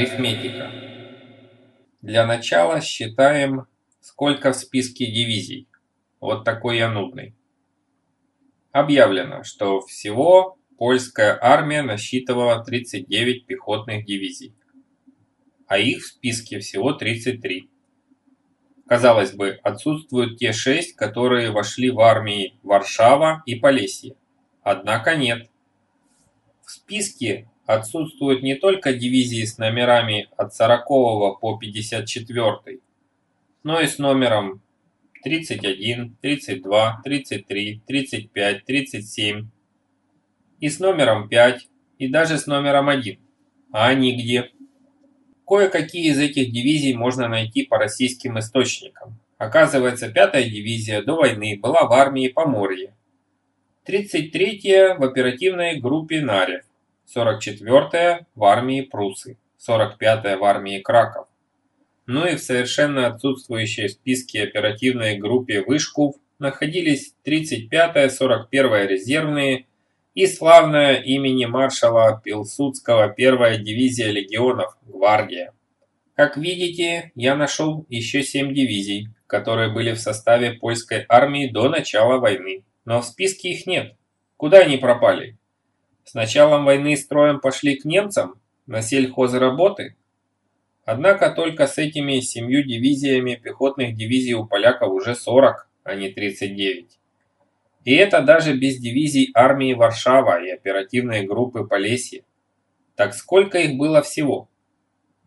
Арифметика. Для начала считаем, сколько в списке дивизий. Вот такой я нудный. Объявлено, что всего польская армия насчитывала 39 пехотных дивизий, а их в списке всего 33. Казалось бы, отсутствуют те шесть, которые вошли в армии Варшава и Полесье. Однако нет. В списке отсутствуют не только дивизии с номерами от 40 по 54, но и с номером 31, 32, 33, 35, 37 и с номером 5 и даже с номером 1. А они где? Кое-какие из этих дивизий можно найти по российским источникам. Оказывается, 5-я дивизия до войны была в армии Поморье. 33-я в оперативной группе Нарев. 44-я в армии Прусы, 45-я в армии Краков. Ну и в совершенно отсутствующей в списке оперативной группе Вышков находились 35-я, 41-я резервные и славная имени маршала Пилсудского 1-я дивизия легионов «Гвардия». Как видите, я нашел еще 7 дивизий, которые были в составе польской армии до начала войны. Но в списке их нет. Куда они пропали? С началом войны строем пошли к немцам на сельхозработы? Однако только с этими семью дивизиями пехотных дивизий у поляков уже 40, а не 39. И это даже без дивизий армии Варшава и оперативной группы Полесье. Так сколько их было всего?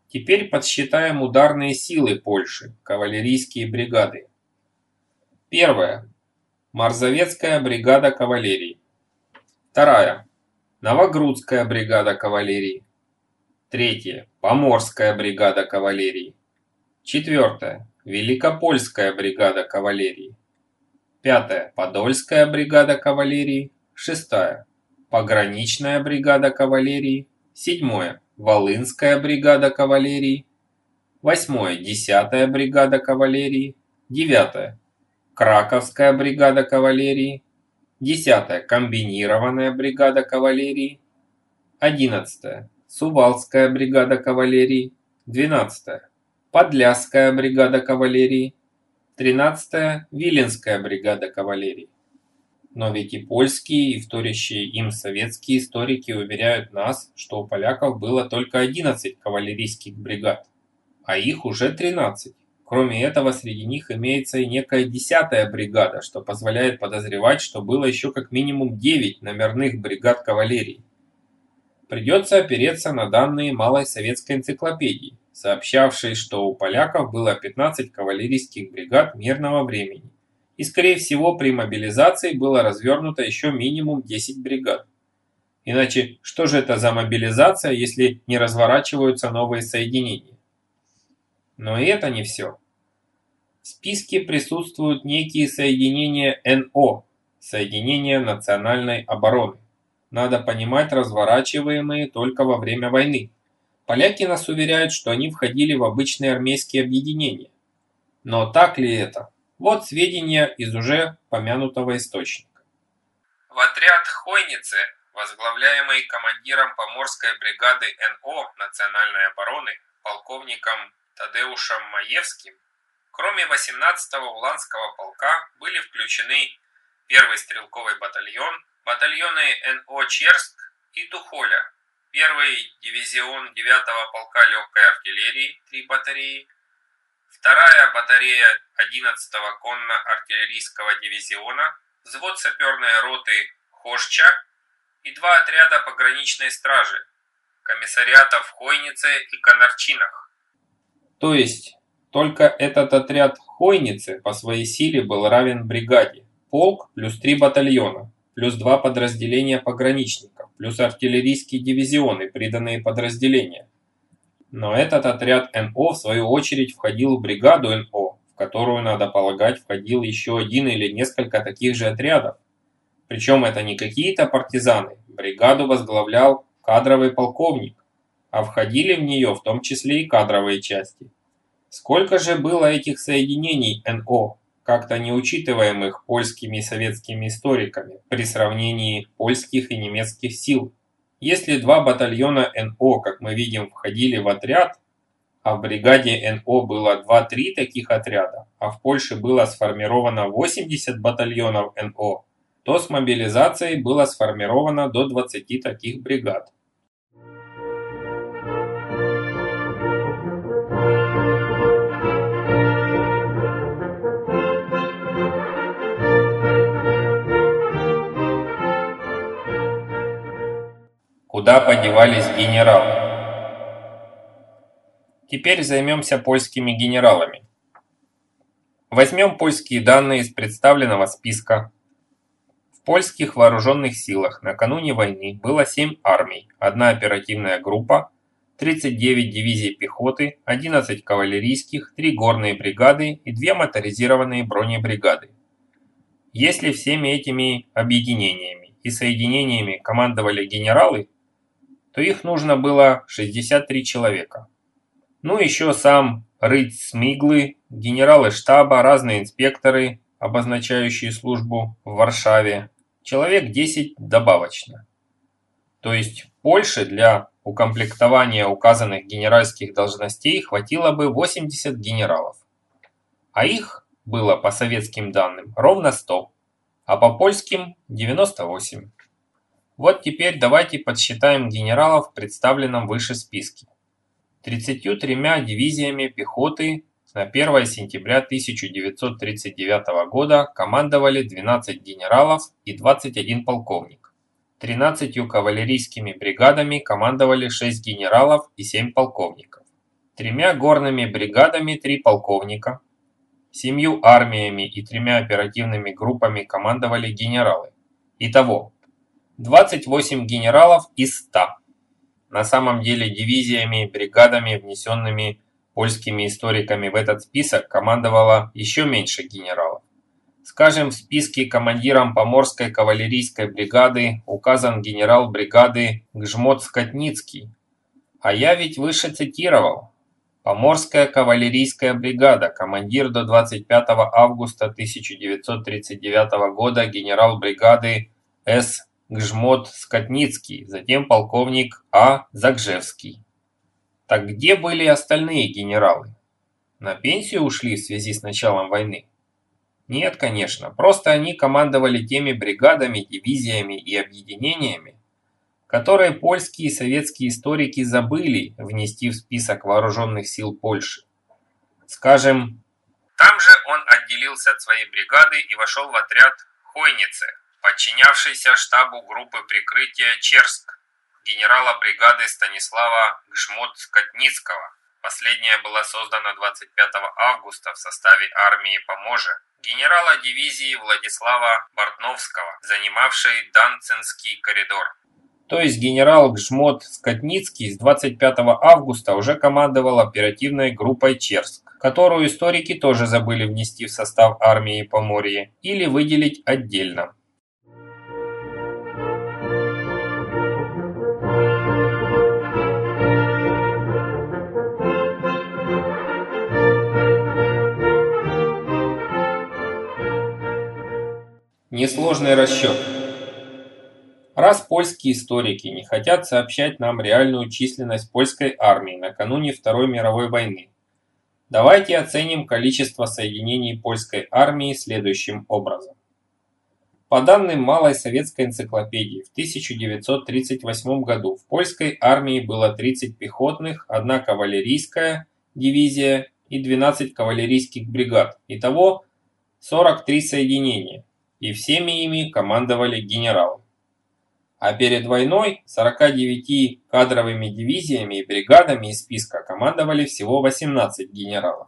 Теперь подсчитаем ударные силы Польши, кавалерийские бригады. Первое. Марзовецкая бригада кавалерии. Вторая. Новогрудская бригада кавалерии. Третье. Поморская бригада кавалерии. Четвертое. Великопольская бригада кавалерии. Пятое. Подольская бригада кавалерии. Шестая. Пограничная бригада кавалерии. Седьмое. Волынская бригада кавалерии. Восьмое. Десятая бригада кавалерии. Девятое. Краковская бригада кавалерии. 10. Комбинированная бригада кавалерии. 11. Сувалская бригада кавалерии. 12. Подляская бригада кавалерии. 13. Виленская бригада кавалерии. Но ведь и польские, и вторящие им советские историки уверяют нас, что у поляков было только 11 кавалерийских бригад, а их уже 13. Кроме этого, среди них имеется и некая десятая бригада, что позволяет подозревать, что было еще как минимум 9 номерных бригад кавалерии. Придется опереться на данные малой советской энциклопедии, сообщавшей, что у поляков было 15 кавалерийских бригад мирного времени. И, скорее всего, при мобилизации было развернуто еще минимум 10 бригад. Иначе, что же это за мобилизация, если не разворачиваются новые соединения? Но и это не все. В списке присутствуют некие соединения НО, соединения национальной обороны. Надо понимать, разворачиваемые только во время войны. Поляки нас уверяют, что они входили в обычные армейские объединения. Но так ли это? Вот сведения из уже помянутого источника. В отряд Хойницы, возглавляемый командиром поморской бригады НО национальной обороны, полковником Тадеушем Маевским, Кроме 18-го Уланского полка были включены 1-й стрелковый батальон, батальоны НО Черск и Тухоля, 1-й дивизион 9-го полка легкой артиллерии, 3 батареи, 2-я батарея 11-го конно-артиллерийского дивизиона, взвод саперной роты Хошча и два отряда пограничной стражи, комиссариатов в Хойнице и Конорчинах. То есть только этот отряд Хойницы по своей силе был равен бригаде. Полк плюс три батальона, плюс два подразделения пограничников, плюс артиллерийские дивизионы, приданные подразделения. Но этот отряд НО в свою очередь входил в бригаду НО, в которую, надо полагать, входил еще один или несколько таких же отрядов. Причем это не какие-то партизаны, бригаду возглавлял кадровый полковник, а входили в нее в том числе и кадровые части. Сколько же было этих соединений НО, как-то не учитываемых польскими и советскими историками при сравнении польских и немецких сил? Если два батальона НО, как мы видим, входили в отряд, а в бригаде НО было 2-3 таких отряда, а в Польше было сформировано 80 батальонов НО, то с мобилизацией было сформировано до 20 таких бригад. Куда подевались генералы? Теперь займемся польскими генералами. Возьмем польские данные из представленного списка. В польских вооруженных силах накануне войны было 7 армий, одна оперативная группа, 39 дивизий пехоты, 11 кавалерийских, 3 горные бригады и 2 моторизированные бронебригады. Если всеми этими объединениями и соединениями командовали генералы, то их нужно было 63 человека. Ну еще сам рыть Смиглы, генералы штаба, разные инспекторы, обозначающие службу в Варшаве. Человек 10 добавочно. То есть Польше для укомплектования указанных генеральских должностей хватило бы 80 генералов. А их было по советским данным ровно 100, а по польским 98. Вот теперь давайте подсчитаем генералов в представленном выше списке. 33 дивизиями пехоты на 1 сентября 1939 года командовали 12 генералов и 21 полковник. 13 кавалерийскими бригадами командовали 6 генералов и 7 полковников. Тремя горными бригадами 3 полковника. Семью армиями и тремя оперативными группами командовали генералы. Итого 28 генералов из 100. На самом деле дивизиями и бригадами, внесенными польскими историками в этот список, командовало еще меньше генералов. Скажем, в списке командиром Поморской кавалерийской бригады указан генерал бригады Гжмот Скотницкий. А я ведь выше цитировал. Поморская кавалерийская бригада, командир до 25 августа 1939 года генерал бригады С. Гжмот Скотницкий, затем полковник А. Загжевский. Так где были остальные генералы? На пенсию ушли в связи с началом войны? Нет, конечно, просто они командовали теми бригадами, дивизиями и объединениями, которые польские и советские историки забыли внести в список вооруженных сил Польши. Скажем, там же он отделился от своей бригады и вошел в отряд Хойнице, подчинявшийся штабу группы прикрытия Черск, генерала бригады Станислава Гжмот-Скотницкого. Последняя была создана 25 августа в составе армии Поможа, генерала дивизии Владислава Бортновского, занимавшей Данцинский коридор. То есть генерал Гжмот Скотницкий с 25 августа уже командовал оперативной группой Черск, которую историки тоже забыли внести в состав армии Поморье или выделить отдельно. Несложный расчет. Раз польские историки не хотят сообщать нам реальную численность польской армии накануне Второй мировой войны, давайте оценим количество соединений польской армии следующим образом. По данным Малой советской энциклопедии, в 1938 году в польской армии было 30 пехотных, одна кавалерийская дивизия и 12 кавалерийских бригад. Итого 43 соединения и всеми ими командовали генералы. А перед войной 49 кадровыми дивизиями и бригадами из списка командовали всего 18 генералов.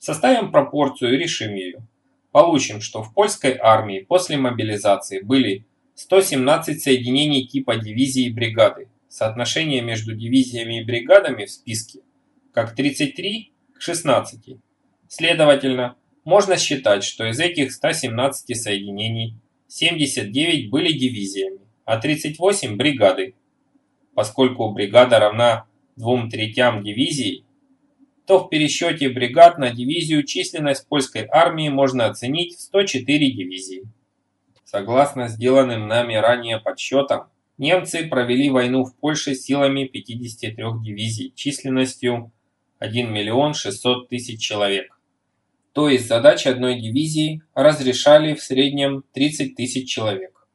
Составим пропорцию и решим ее. Получим, что в польской армии после мобилизации были 117 соединений типа дивизии и бригады. Соотношение между дивизиями и бригадами в списке как 33 к 16. Следовательно, можно считать, что из этих 117 соединений 79 были дивизиями, а 38 – бригады. Поскольку бригада равна двум третям дивизии, то в пересчете бригад на дивизию численность польской армии можно оценить в 104 дивизии. Согласно сделанным нами ранее подсчетам, Немцы провели войну в Польше силами 53 дивизий численностью 1 миллион 600 тысяч человек. То есть задачи одной дивизии разрешали в среднем 30 тысяч человек.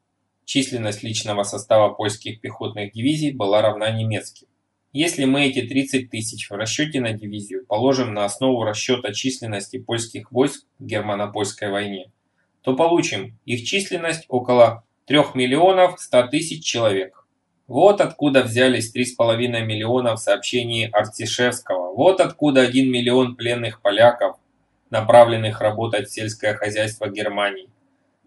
Численность личного состава польских пехотных дивизий была равна немецким. Если мы эти 30 тысяч в расчете на дивизию положим на основу расчета численности польских войск в германо-польской войне, то получим их численность около 3 миллионов 100 тысяч человек. Вот откуда взялись 3,5 миллиона в сообщении Артишевского, вот откуда 1 миллион пленных поляков, направленных работать в сельское хозяйство Германии.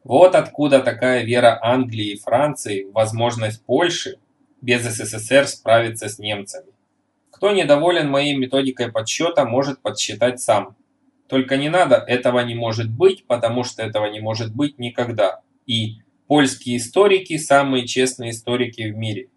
Вот откуда такая вера Англии и Франции в возможность Польши без СССР справиться с немцами. Кто недоволен моей методикой подсчета, может подсчитать сам. Только не надо «этого не может быть», потому что этого не может быть никогда. И польские историки – самые честные историки в мире.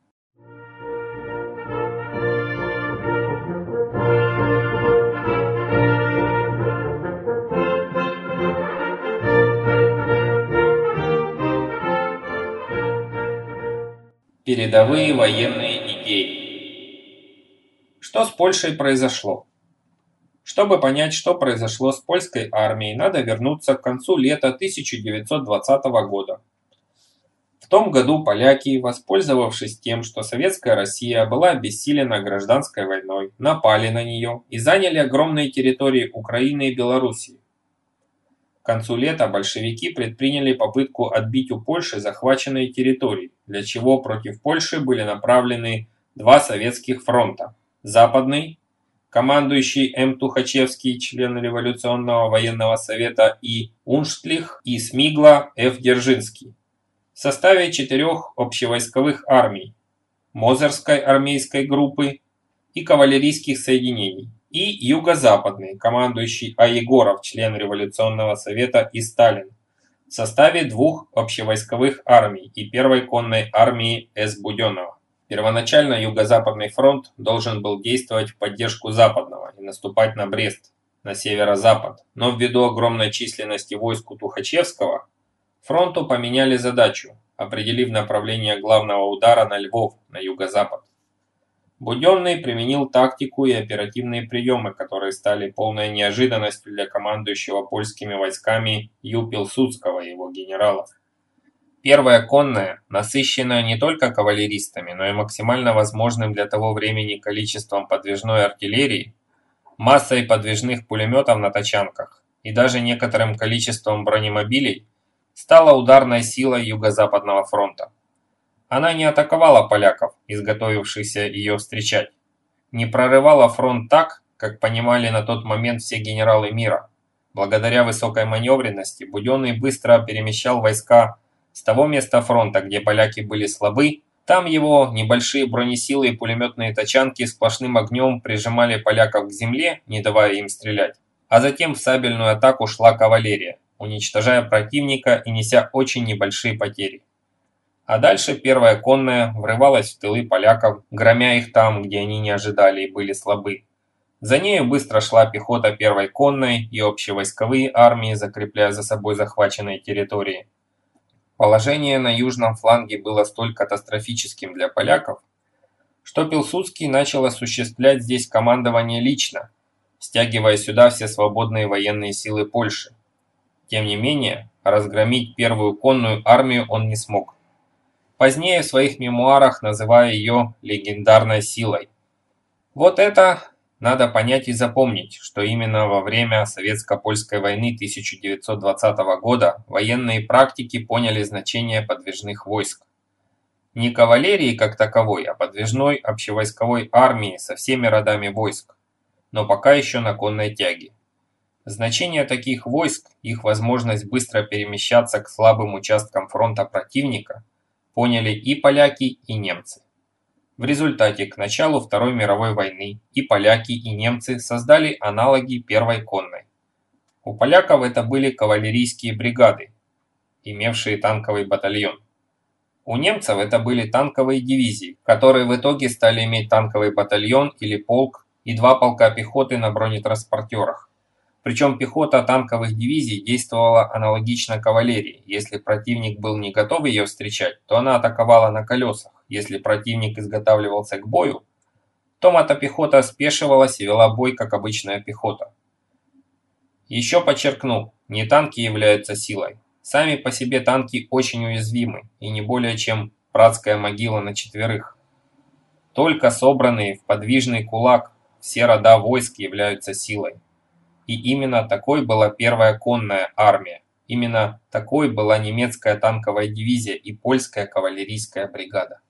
Передовые военные идеи. Что с Польшей произошло? Чтобы понять, что произошло с польской армией, надо вернуться к концу лета 1920 года. В том году поляки, воспользовавшись тем, что советская Россия была обессилена гражданской войной, напали на нее и заняли огромные территории Украины и Белоруссии. Концу лета большевики предприняли попытку отбить у Польши захваченные территории, для чего против Польши были направлены два советских фронта – Западный, командующий М. Тухачевский, член Революционного военного совета, и Унштлих, и Смигла Ф. Держинский. В составе четырех общевойсковых армий – Мозерской армейской группы и кавалерийских соединений и Юго-Западный, командующий А. Егоров, член Революционного совета и Сталин, в составе двух общевойсковых армий и первой конной армии С. Буденного. Первоначально Юго-Западный фронт должен был действовать в поддержку Западного и наступать на Брест, на северо-запад, но ввиду огромной численности войск у Тухачевского, фронту поменяли задачу, определив направление главного удара на Львов, на юго-запад. Буденный применил тактику и оперативные приемы, которые стали полной неожиданностью для командующего польскими войсками Ю. Пилсудского и его генералов. Первая конная, насыщенная не только кавалеристами, но и максимально возможным для того времени количеством подвижной артиллерии, массой подвижных пулеметов на тачанках и даже некоторым количеством бронемобилей, стала ударной силой Юго-Западного фронта. Она не атаковала поляков, изготовившихся ее встречать, не прорывала фронт так, как понимали на тот момент все генералы мира. Благодаря высокой маневренности Буденный быстро перемещал войска с того места фронта, где поляки были слабы, там его небольшие бронесилы и пулеметные тачанки сплошным огнем прижимали поляков к земле, не давая им стрелять. А затем в сабельную атаку шла кавалерия, уничтожая противника и неся очень небольшие потери. А дальше первая конная врывалась в тылы поляков, громя их там, где они не ожидали и были слабы. За нею быстро шла пехота первой конной и общевойсковые армии, закрепляя за собой захваченные территории. Положение на южном фланге было столь катастрофическим для поляков, что Пилсудский начал осуществлять здесь командование лично, стягивая сюда все свободные военные силы Польши. Тем не менее, разгромить первую конную армию он не смог позднее в своих мемуарах называя ее легендарной силой. Вот это надо понять и запомнить, что именно во время Советско-Польской войны 1920 года военные практики поняли значение подвижных войск. Не кавалерии как таковой, а подвижной общевойсковой армии со всеми родами войск, но пока еще на конной тяге. Значение таких войск, их возможность быстро перемещаться к слабым участкам фронта противника – поняли и поляки, и немцы. В результате к началу Второй мировой войны и поляки, и немцы создали аналоги Первой конной. У поляков это были кавалерийские бригады, имевшие танковый батальон. У немцев это были танковые дивизии, которые в итоге стали иметь танковый батальон или полк и два полка пехоты на бронетранспортерах. Причем пехота танковых дивизий действовала аналогично кавалерии. Если противник был не готов ее встречать, то она атаковала на колесах если противник изготавливался к бою, то мотопехота спешивалась и вела бой, как обычная пехота. Еще подчеркну, не танки являются силой. Сами по себе танки очень уязвимы и не более чем братская могила на четверых. Только собранные в подвижный кулак все рода войск являются силой. И именно такой была первая конная армия. Именно такой была немецкая танковая дивизия и польская кавалерийская бригада.